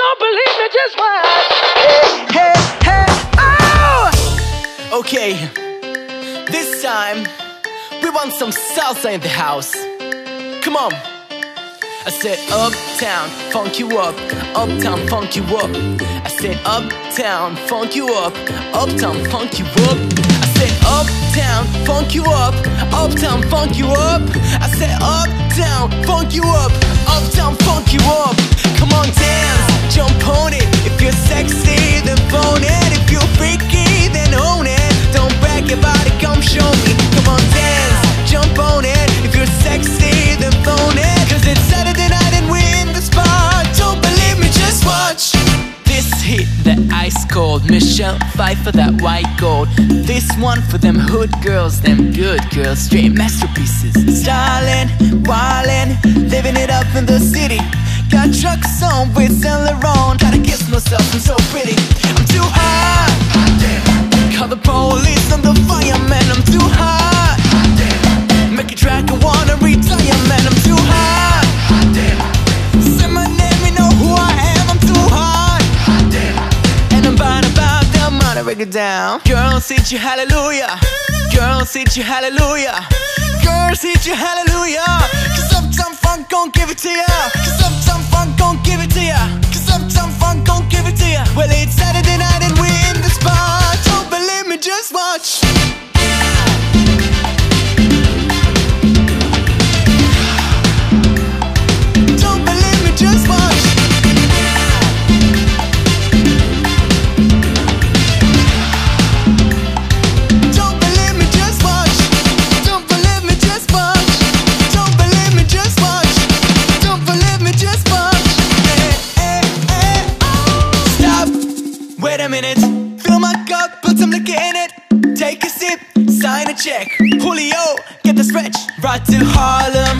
Don't believe me, just watch. Hey, hey, hey, oh! Okay, this time we want some salsa in the house. Come on. I said uptown, funk you up, uptown, funk you up. I said uptown, funk you up, uptown, funk you up. I said uptown, funk you up, uptown, funk you up. I said uptown, funk you up, uptown, funk you up. Come on, dance, jump on it. If you're sexy, then phone it. If you're freaky, then own it. Don't brag about it, come show me. Come on, dance, jump on it. If you're sexy, then phone it. Cause it's Saturday night and we're in the spot. Don't believe me, just watch. This hit, that ice cold. Michelle Pfeiffer, that white gold. This one for them hood girls, them good girls. Straight masterpieces. Styling, wildin', living it up in the city. Got Chucks on with Saint Laurent. Gotta kiss myself, I'm so pretty. I'm too hot. Call the police and the fireman. I'm too hot. Make a track, I wanna retire, man. I'm too hot. Say my name, you know who I am. I'm too hot. And I'm bad about the money, break it down. Girls, hit you hallelujah. Girls, hit you hallelujah. Girls, hit you hallelujah. Gon' give it to ya. Cause Funk gon' give it to ya. Cause Funk gon' give it to ya. Well, it's Fill my cup, put some liquor in it. Take a sip, sign a check. Julio, get the stretch. Right to Harlem,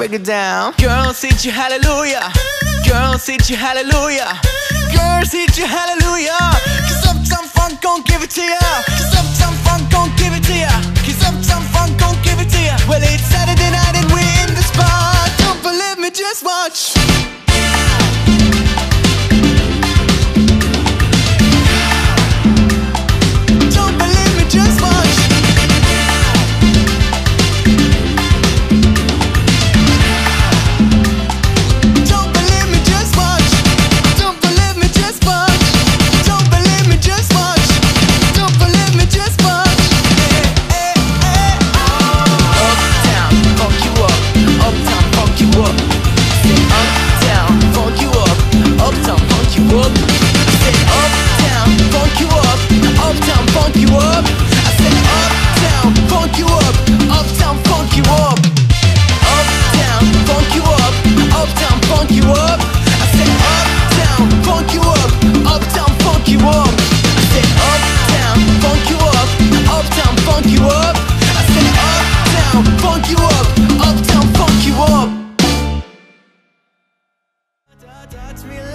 break it down. Girls, hit you hallelujah. Girls, hit you hallelujah. Girls, hit you hallelujah. touch me